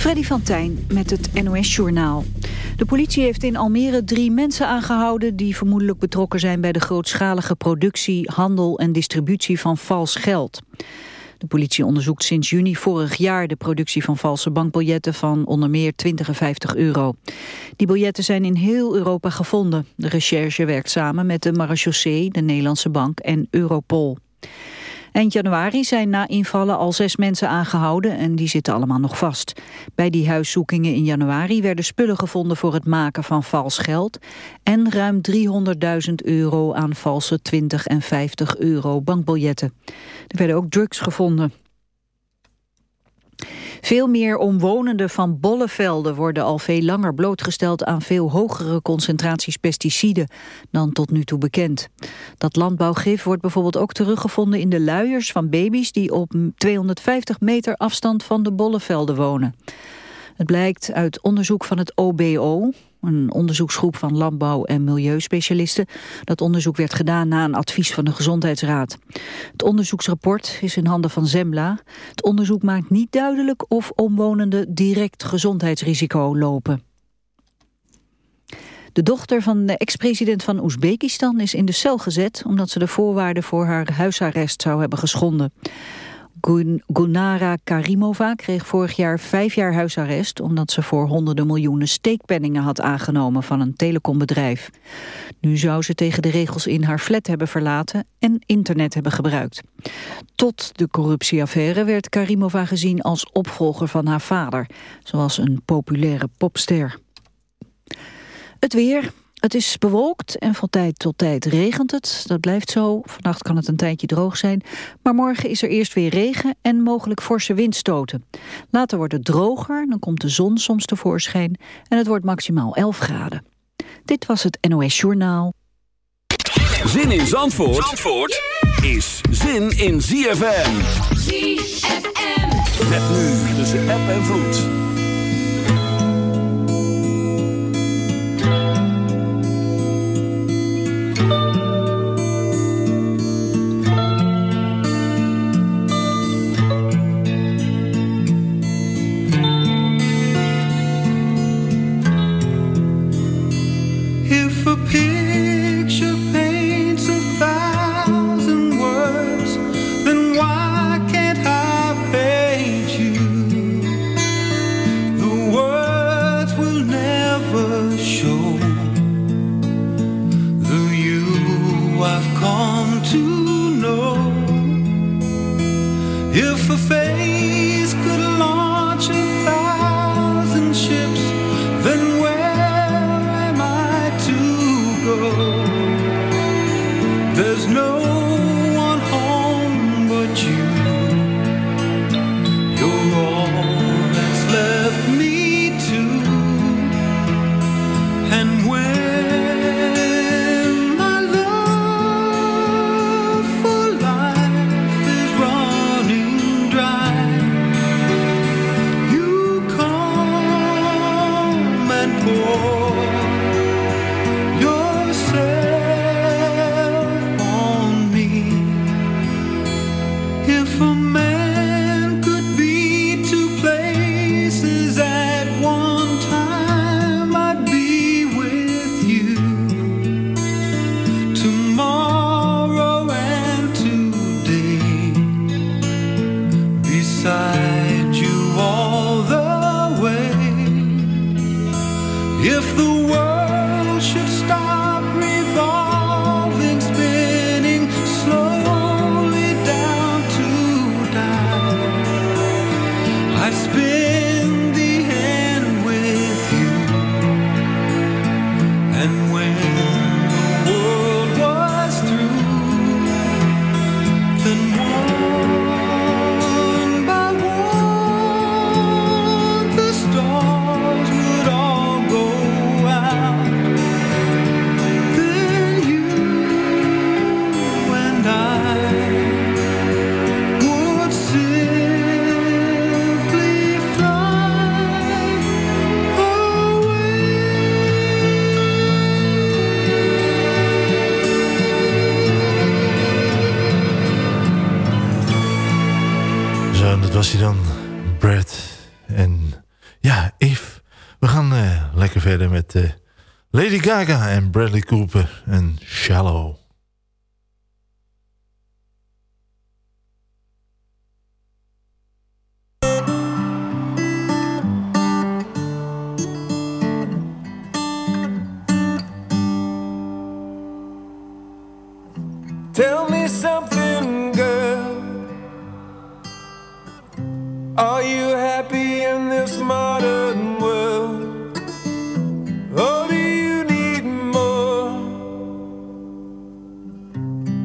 Freddy van Tijn met het NOS-journaal. De politie heeft in Almere drie mensen aangehouden... die vermoedelijk betrokken zijn bij de grootschalige productie, handel en distributie van vals geld. De politie onderzoekt sinds juni vorig jaar de productie van valse bankbiljetten van onder meer 20 en 50 euro. Die biljetten zijn in heel Europa gevonden. De recherche werkt samen met de marechaussee, de Nederlandse bank en Europol. Eind januari zijn na invallen al zes mensen aangehouden en die zitten allemaal nog vast. Bij die huiszoekingen in januari werden spullen gevonden voor het maken van vals geld en ruim 300.000 euro aan valse 20 en 50 euro bankbiljetten. Er werden ook drugs gevonden. Veel meer omwonenden van bollevelden worden al veel langer blootgesteld aan veel hogere concentraties pesticiden dan tot nu toe bekend. Dat landbouwgif wordt bijvoorbeeld ook teruggevonden in de luiers van baby's die op 250 meter afstand van de bollevelden wonen. Het blijkt uit onderzoek van het OBO, een onderzoeksgroep van landbouw- en milieuspecialisten. Dat onderzoek werd gedaan na een advies van de Gezondheidsraad. Het onderzoeksrapport is in handen van Zembla. Het onderzoek maakt niet duidelijk of omwonenden direct gezondheidsrisico lopen. De dochter van de ex-president van Oezbekistan is in de cel gezet... omdat ze de voorwaarden voor haar huisarrest zou hebben geschonden. Gunara Karimova kreeg vorig jaar vijf jaar huisarrest... omdat ze voor honderden miljoenen steekpenningen had aangenomen van een telecombedrijf. Nu zou ze tegen de regels in haar flat hebben verlaten en internet hebben gebruikt. Tot de corruptieaffaire werd Karimova gezien als opvolger van haar vader... zoals een populaire popster. Het weer, het is bewolkt en van tijd tot tijd regent het. Dat blijft zo. Vannacht kan het een tijdje droog zijn. Maar morgen is er eerst weer regen en mogelijk forse windstoten. Later wordt het droger, dan komt de zon soms tevoorschijn... en het wordt maximaal 11 graden. Dit was het NOS Journaal. Zin in Zandvoort, Zandvoort is zin in ZFM. ZFM. Met nu tussen app en vloed. Gaga en Bradley Cooper en Shallow.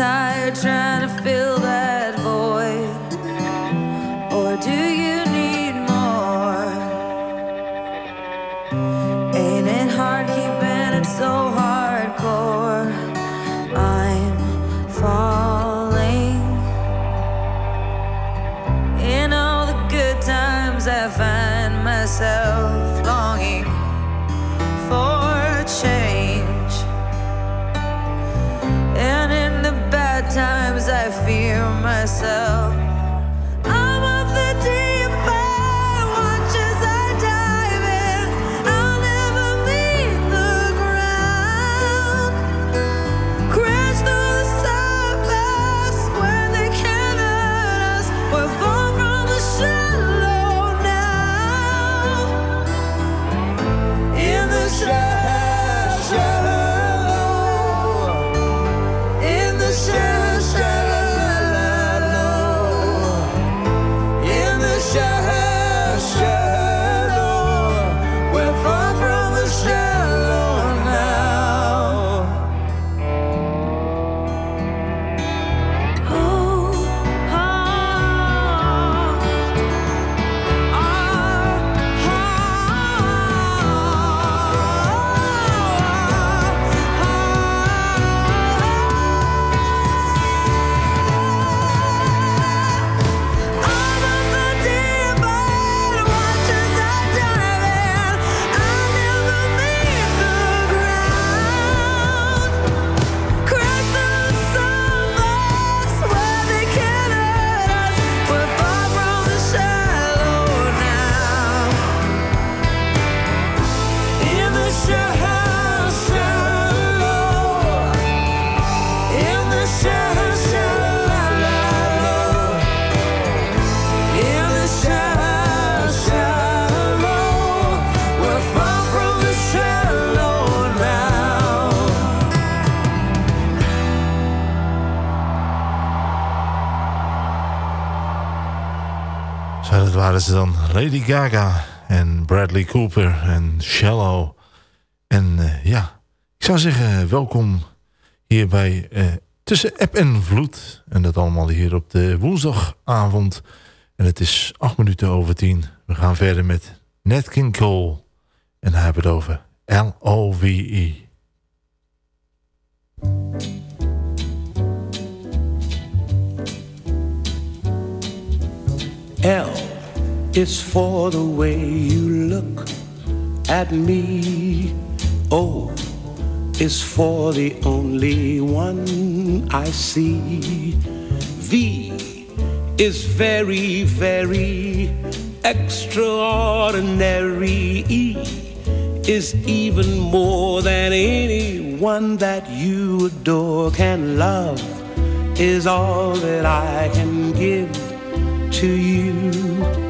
Tired trying Lady Gaga en Bradley Cooper en Shallow. En eh, ja, ik zou zeggen welkom hier bij eh, Tussen App en Vloed. En dat allemaal hier op de woensdagavond. En het is acht minuten over tien. We gaan verder met Nat King Cole. En hij hebben het over L-O-V-E. Is for the way you look at me. O is for the only one I see. V is very, very extraordinary. E is even more than anyone that you adore can love is all that I can give to you.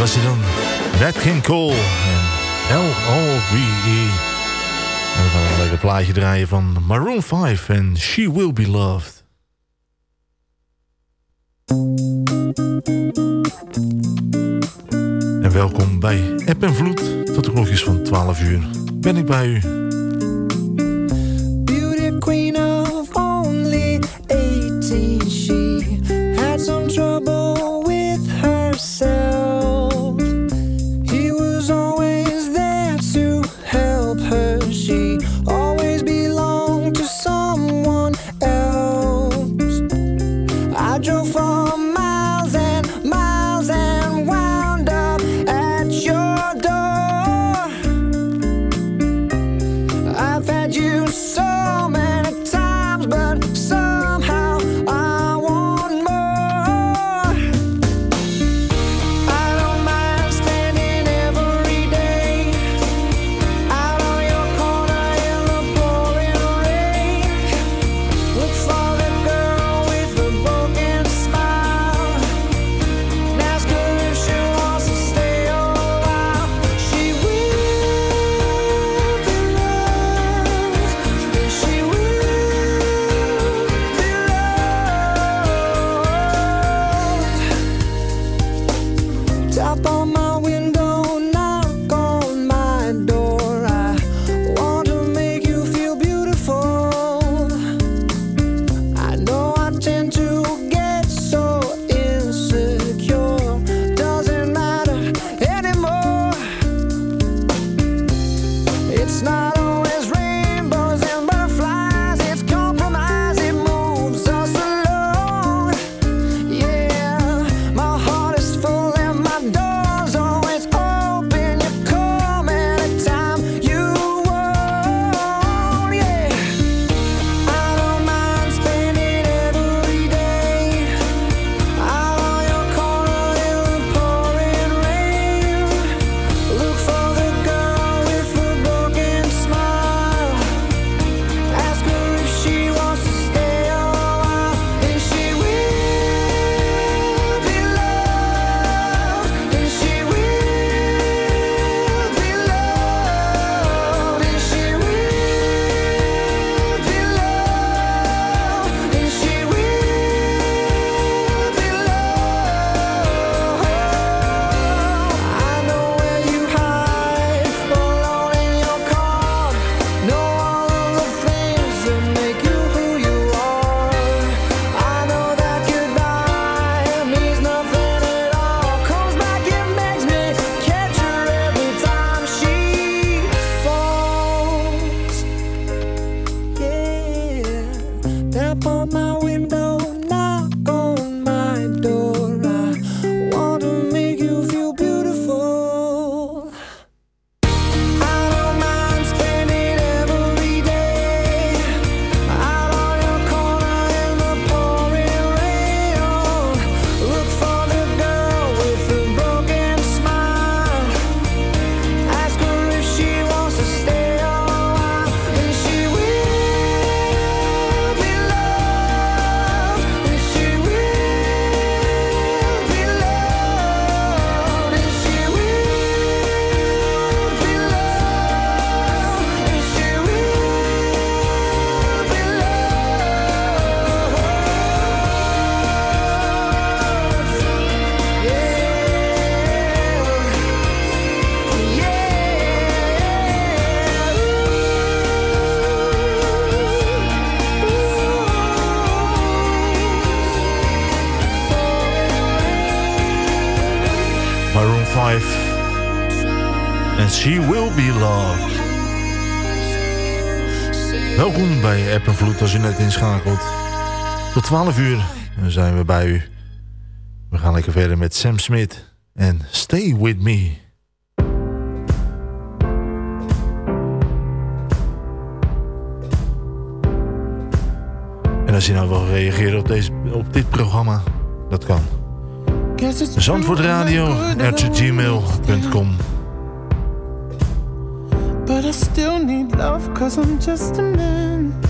Was hij dan. Nat King Cole en L-O-V-E. En we gaan een lekker plaatje draaien van Maroon 5 en She Will Be Loved. En welkom bij App en Vloed. Tot de klokjes van 12 uur ben ik bij u. als u net inschakelt. Tot 12 uur zijn we bij u. We gaan lekker verder met Sam Smith en Stay With Me. En als je nou wil reageren op, deze, op dit programma, dat kan. Zandvoortradio, gmail.com But I still need love cause I'm just a man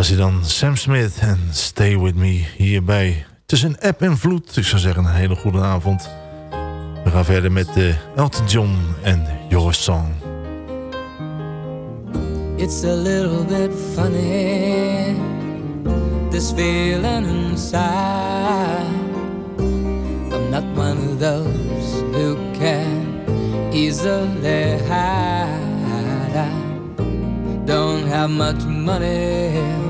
Was hij dan Sam Smith en Stay With Me hierbij. Tussen app en vloed. Ik zou zeggen een hele goede avond. We gaan verder met uh, Elton John en Your Song. It's a little bit funny, this feeling inside. I'm not one of those who can easily hide. I don't have much money,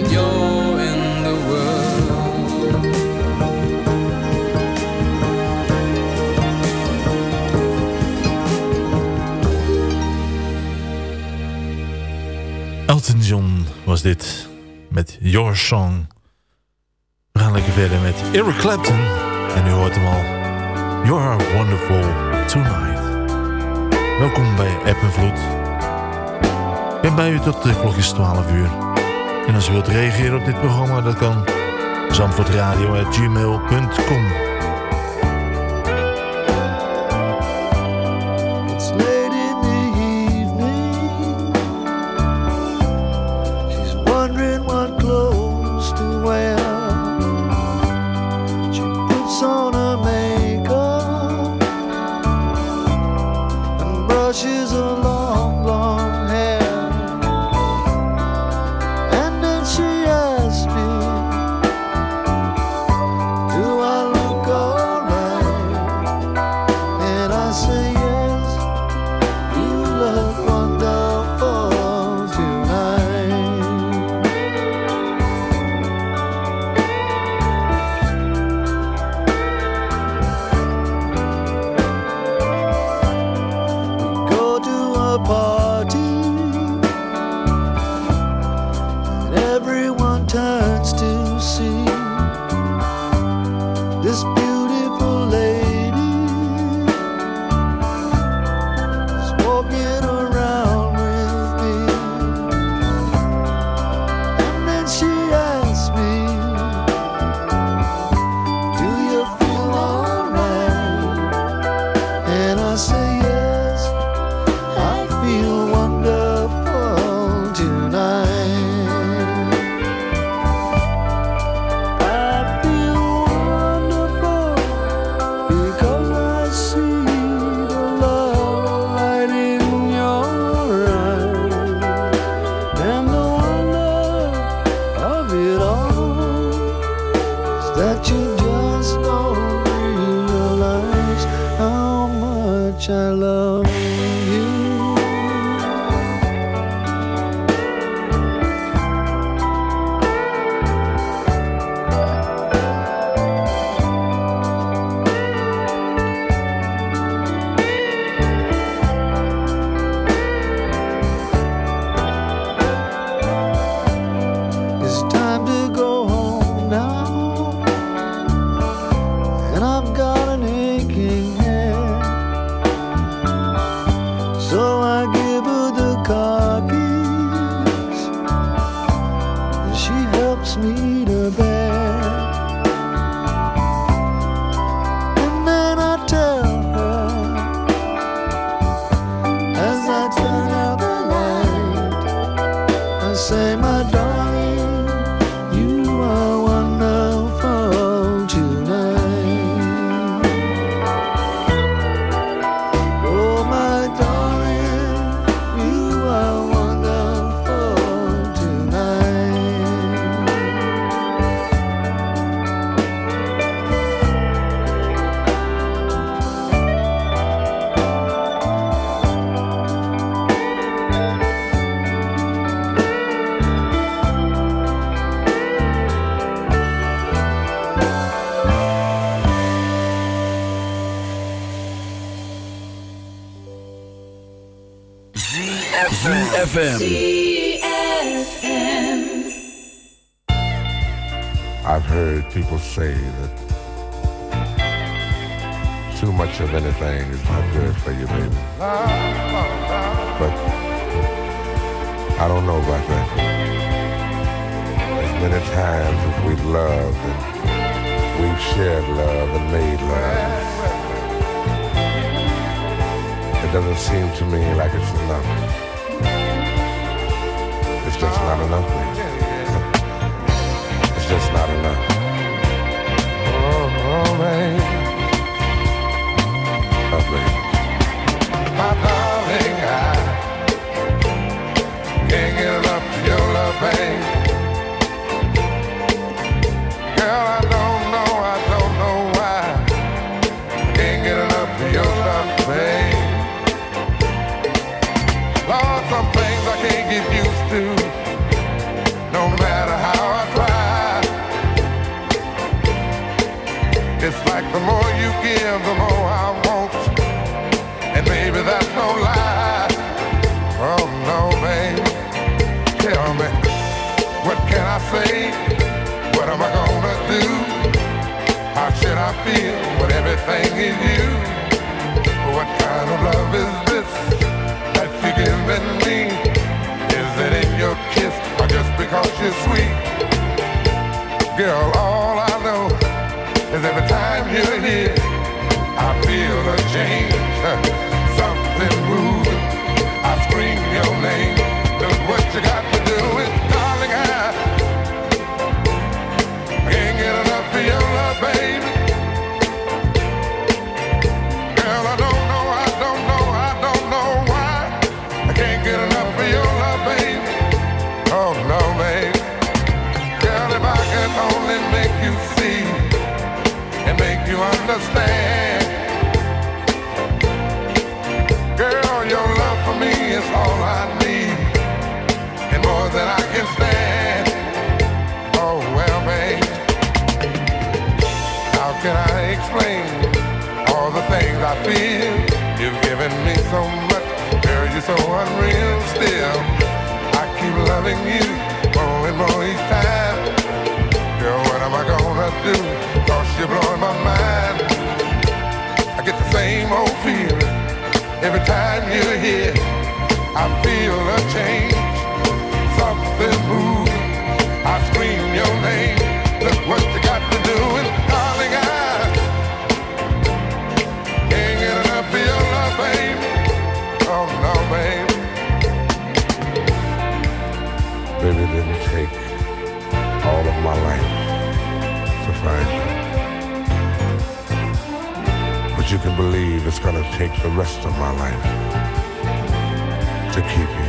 while you're in the world. Elton John was dit met Your Song. We gaan lekker verder met Eric Clapton. En u hoort hem al. You are wonderful tonight. Welkom bij App en Vloed. Ik ben bij u tot de klokjes 12 uur. En als u wilt reageren op dit programma, dat kan. Zandvoortradio.gmail.com ZFM. I've heard people say that too much of anything is not good for you, baby. But I don't know about that. As many times as we've loved and we've shared love and made love, it doesn't seem to me like it's enough. It's just not enough, baby. It's just not enough. Oh, oh man. Oh, baby. Is you? What kind of love is this that you're giving me? Is it in your kiss or just because you're sweet? Girl, all loving you more and more each time. Girl, what am I gonna do? Cause you're blowing my mind. I get the same old feeling every time you're here. I feel a change, something moving. I scream your name. Look what you got to do, all of my life to find you. But you can believe it's gonna take the rest of my life to keep you.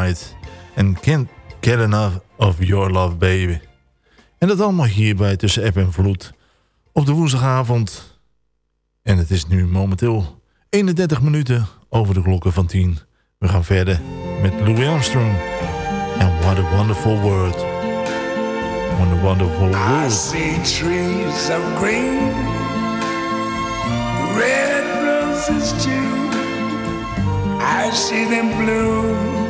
White. En Can't Get Enough of Your Love Baby. En dat allemaal hierbij tussen app en vloed. Op de woensdagavond. En het is nu momenteel 31 minuten over de klokken van 10. We gaan verder met Louis Armstrong. En What a Wonderful World. What a Wonderful I World. see trees of green, red roses too. I see them bloom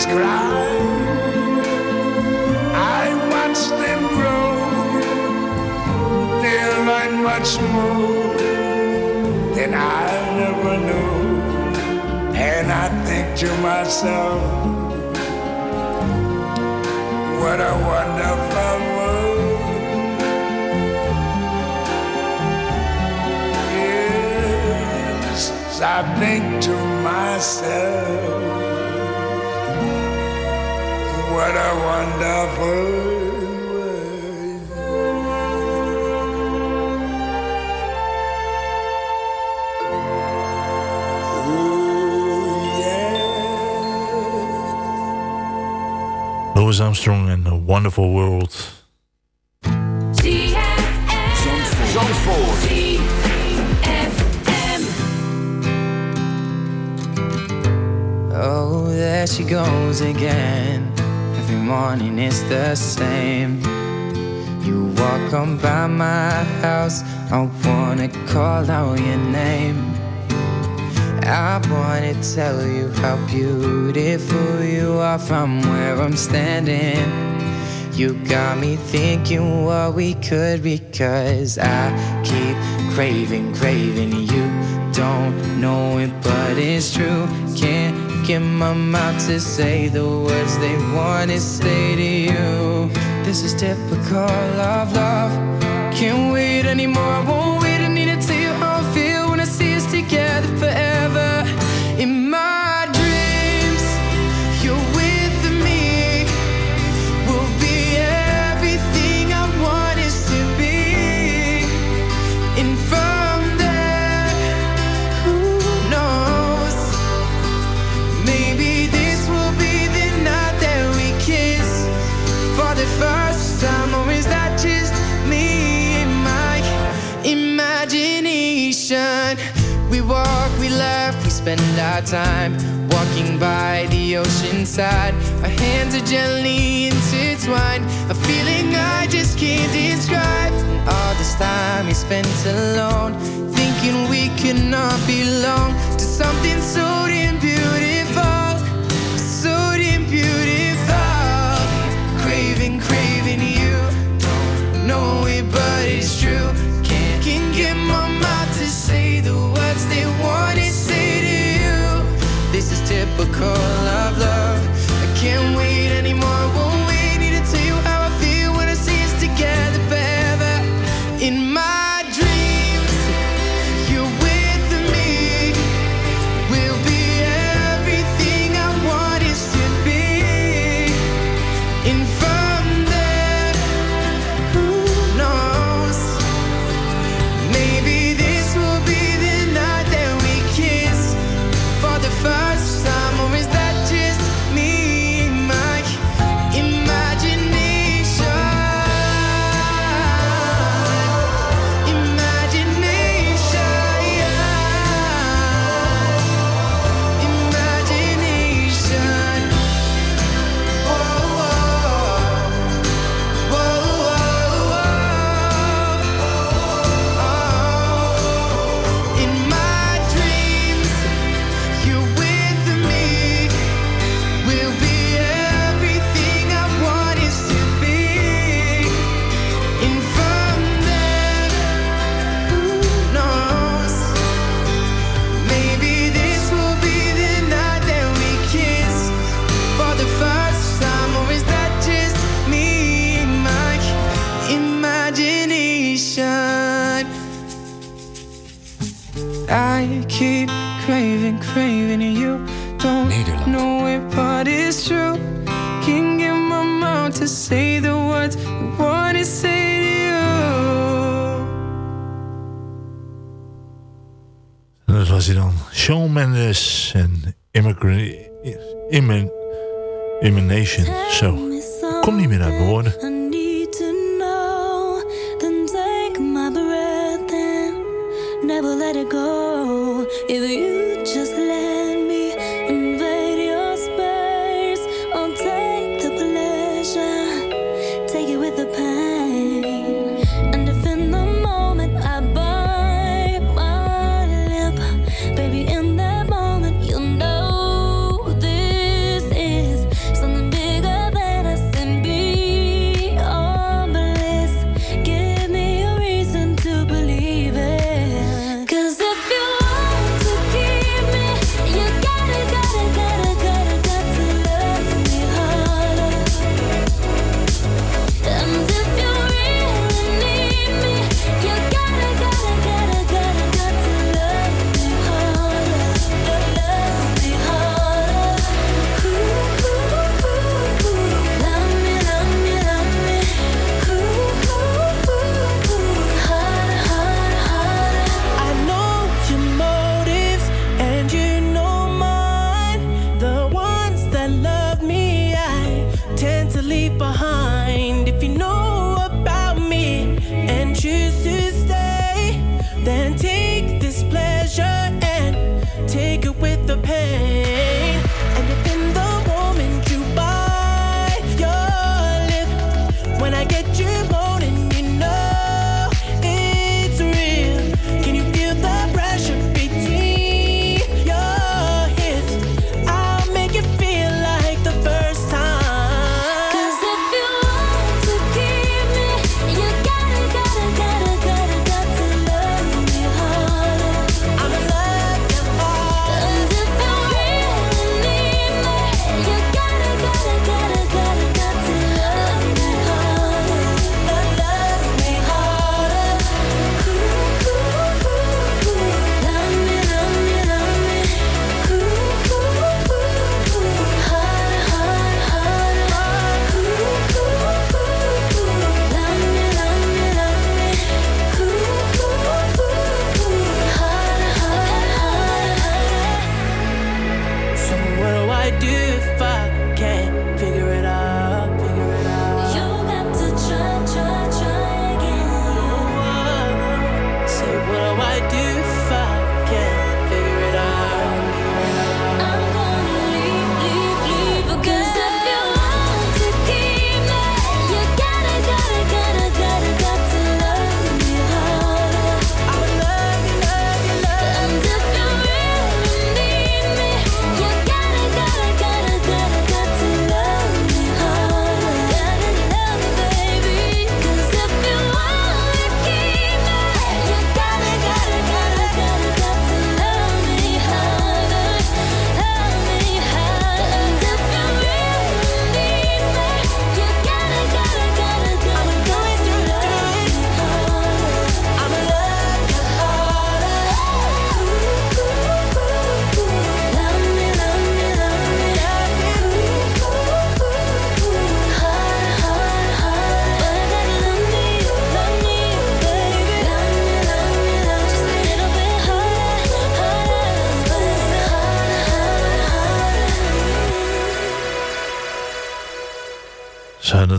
babies cry. I watch them grow. They learn much more than I never knew. And I think to myself, what a wonderful world. Yes, I think to myself, what a wonderful. Louis Armstrong en A Wonderful World. Same. You walk on by my house, I wanna call out your name. I wanna tell you how beautiful you are from where I'm standing. You got me thinking what we could be, cause I keep craving, craving you. Don't know it, but it's true. Can't get my mouth to say the words they wanna say to you. This is typical of love. Can't wait anymore, I won't spend our time walking by the ocean side. Our hands are gently intertwined, a feeling I just can't describe. And all this time we spent alone, thinking we could not belong to something so damn beautiful, so damn beautiful. Craving, craving you. Don't know it, but it's true. Of love. I can't wait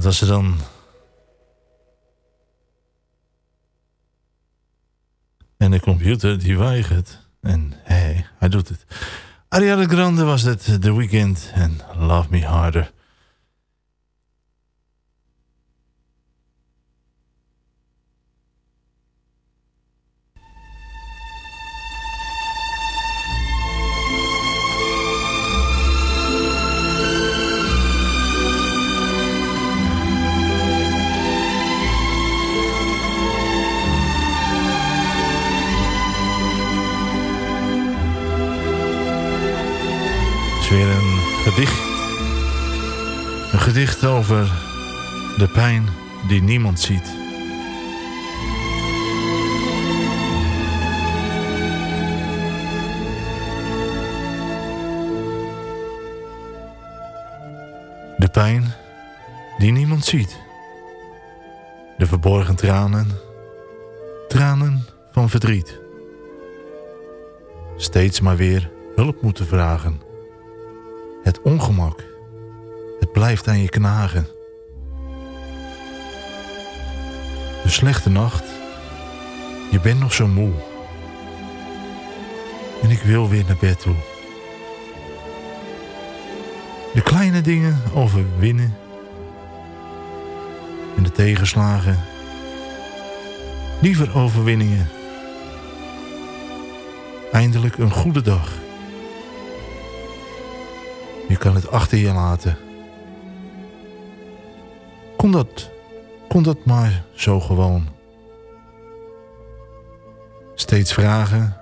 dat was ze dan. En de computer die weigert. En hey, hij doet het. Ariana Grande was het, The Weeknd en Love Me Harder. over de pijn die niemand ziet. De pijn die niemand ziet. De verborgen tranen, tranen van verdriet. Steeds maar weer hulp moeten vragen. Het ongemak het blijft aan je knagen. De slechte nacht, je bent nog zo moe. En ik wil weer naar bed toe. De kleine dingen overwinnen. En de tegenslagen. Liever overwinningen. Eindelijk een goede dag. Je kan het achter je laten. Kon dat, kon dat maar zo gewoon. Steeds vragen.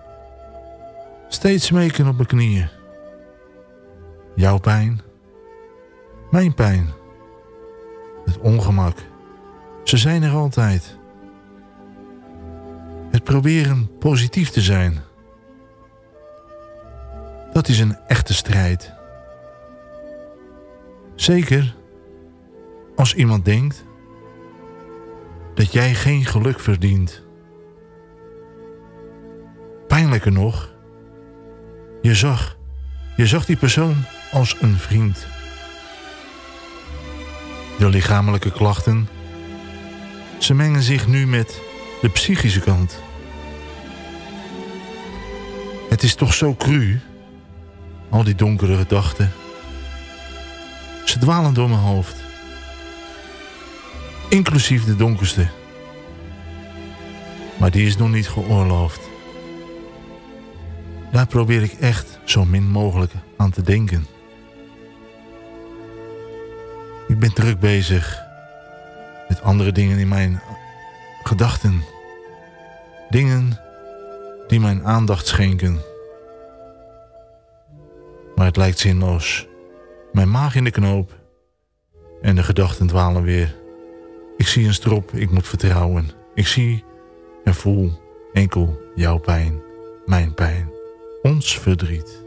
Steeds smeken op mijn knieën. Jouw pijn. Mijn pijn. Het ongemak. Ze zijn er altijd. Het proberen positief te zijn. Dat is een echte strijd. Zeker als iemand denkt dat jij geen geluk verdient. Pijnlijker nog, je zag, je zag die persoon als een vriend. De lichamelijke klachten, ze mengen zich nu met de psychische kant. Het is toch zo cru, al die donkere gedachten. Ze dwalen door mijn hoofd. Inclusief de donkerste. Maar die is nog niet geoorloofd. Daar probeer ik echt zo min mogelijk aan te denken. Ik ben druk bezig met andere dingen in mijn gedachten. Dingen die mijn aandacht schenken. Maar het lijkt zinloos. Mijn maag in de knoop. En de gedachten dwalen weer. Ik zie een strop, ik moet vertrouwen. Ik zie en voel enkel jouw pijn, mijn pijn, ons verdriet.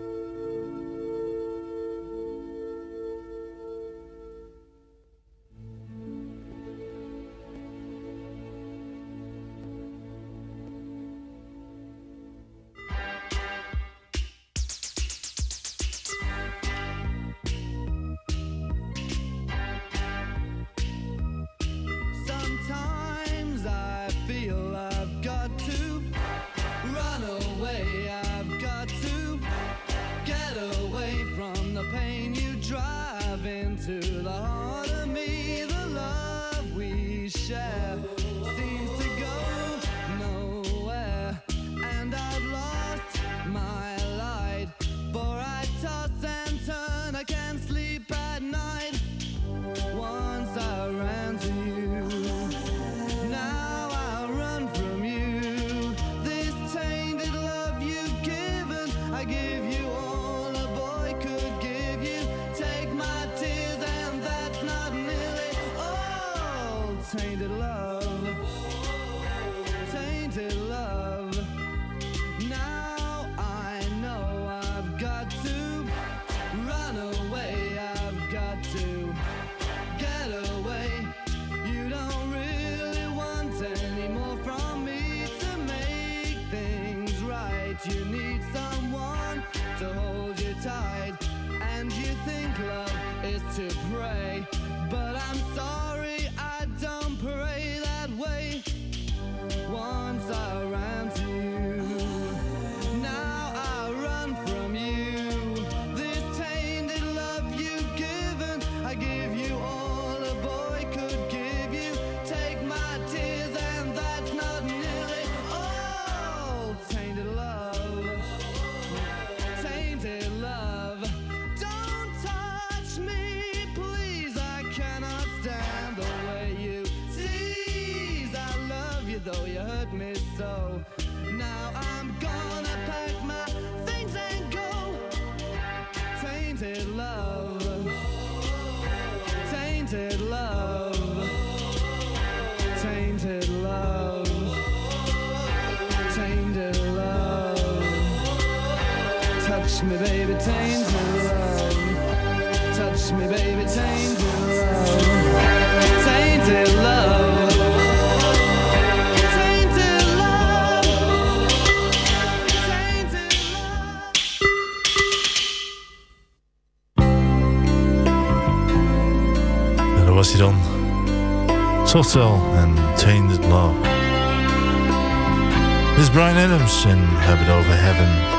Touch me, baby, taint of love. Touch me, baby, taint of love. Tainted love. was hij dan. Soft Cell en Tainted Love. Dit is Bryan Adams en we hebben het over Heaven.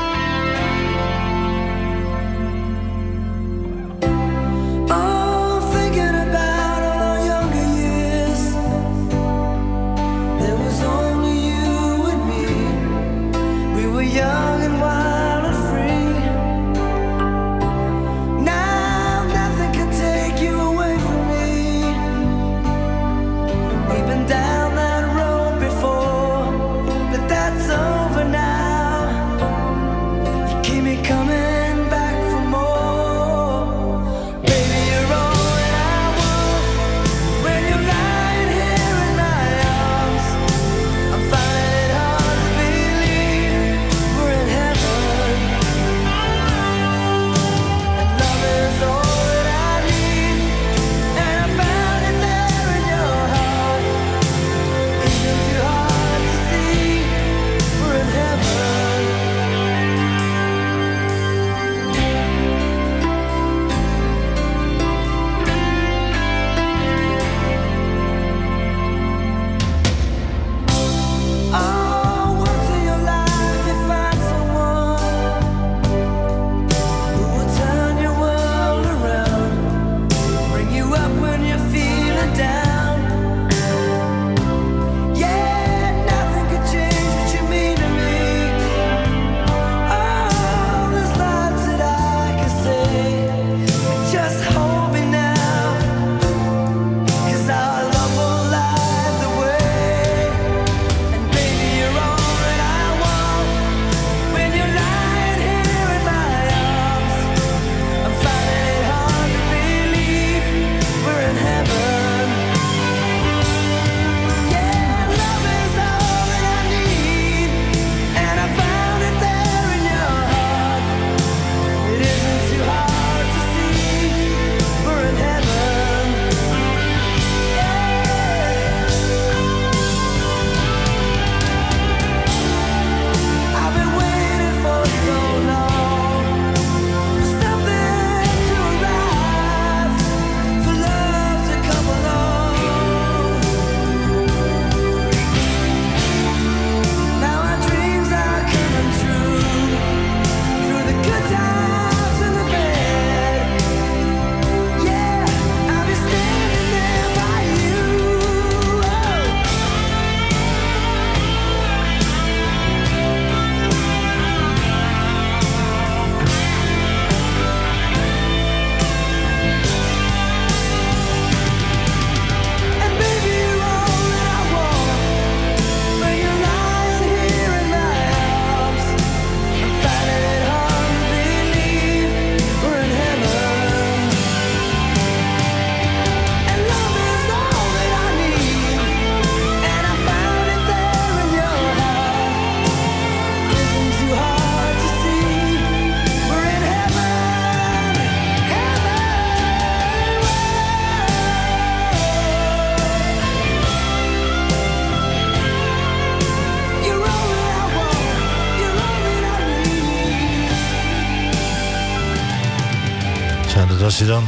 was hij dan.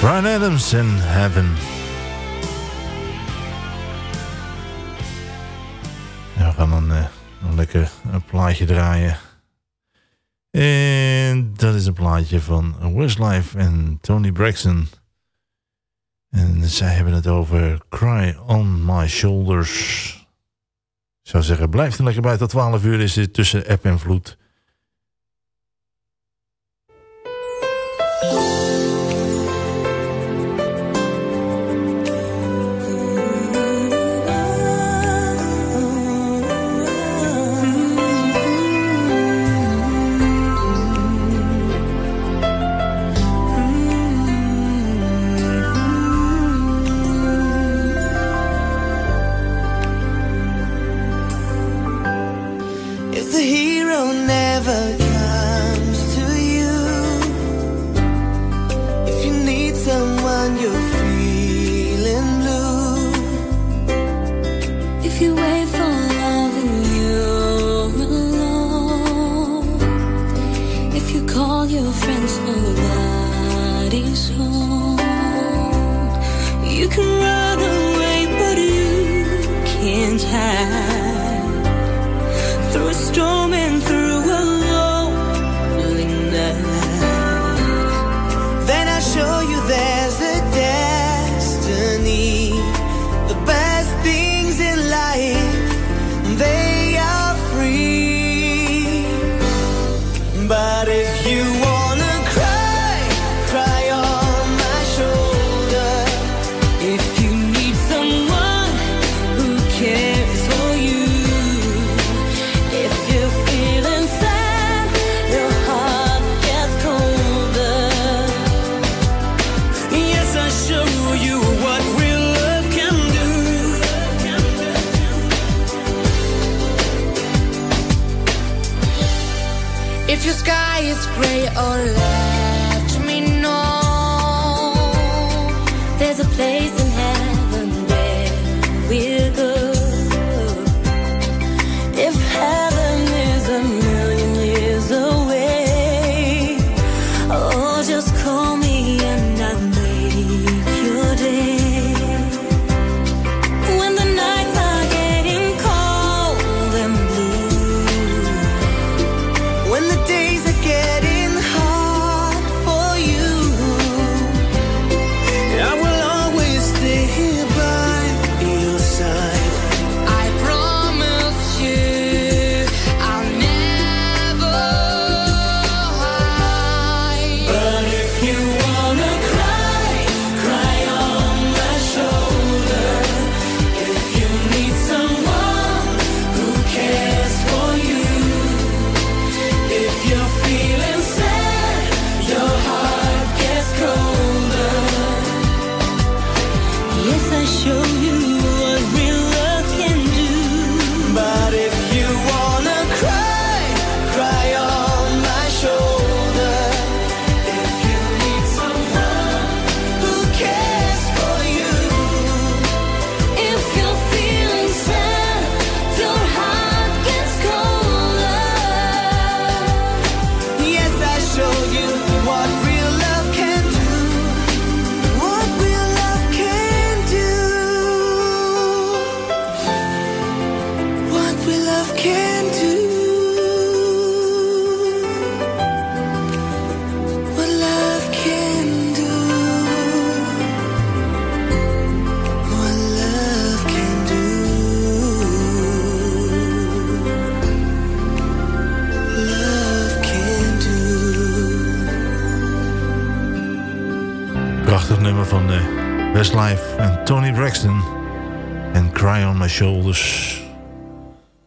Brian Adams in Heaven. Ja, we gaan dan eh, een lekker plaatje draaien. En dat is een plaatje van Westlife en Tony Braxton. En zij hebben het over Cry on My Shoulders. Ik zou zeggen, blijf er lekker bij. Tot 12 uur is dit tussen app en vloed. Is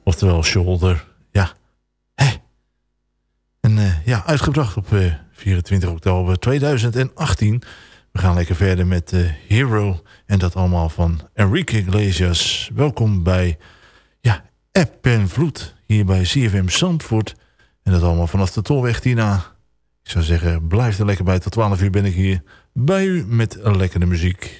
Oftewel Shoulder. Ja. En eh, ja, uitgebracht op eh, 24 oktober 2018. We gaan lekker verder met eh, Hero. En dat allemaal van Enrique Iglesias. Welkom bij ja, App en Vloed. Hier bij CFM Zandvoort. En dat allemaal vanaf de Tolweg hierna. Ik zou zeggen, blijf er lekker bij. Tot 12 uur ben ik hier bij u met lekkere muziek.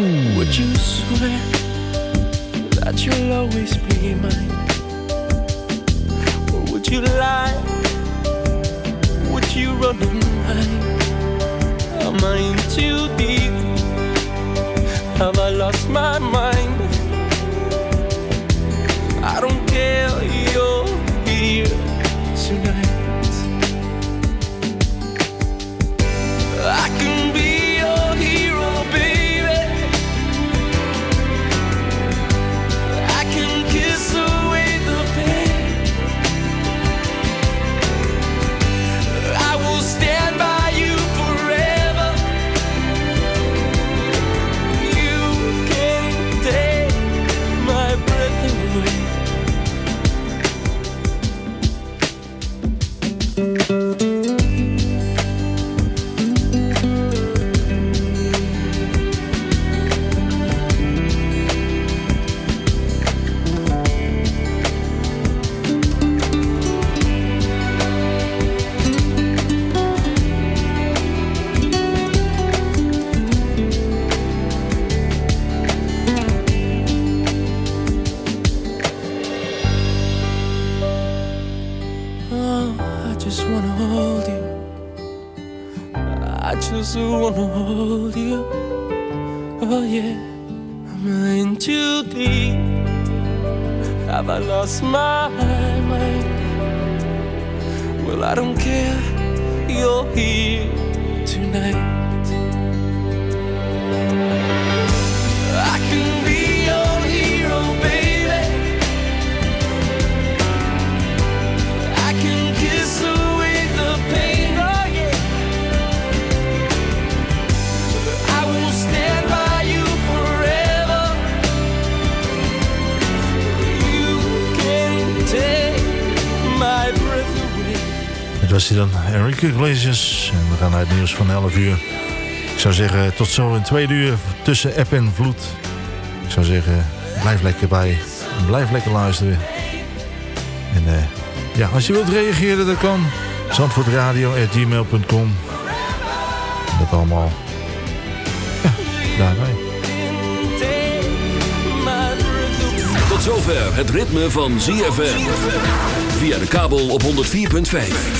Would you swear that you'll always be mine? Or would you lie? Would you run and hide? Am I in too deep? Have I lost my mind? I don't care, En we gaan naar het nieuws van 11 uur. Ik zou zeggen, tot zo in tweede uur tussen app en vloed. Ik zou zeggen, blijf lekker bij. En blijf lekker luisteren. En eh, ja, als je wilt reageren, dat kan. Zandvoortradio.gmail.com Dat allemaal. Ja, daarbij. Tot zover het ritme van ZFM. Via de kabel op 104.5.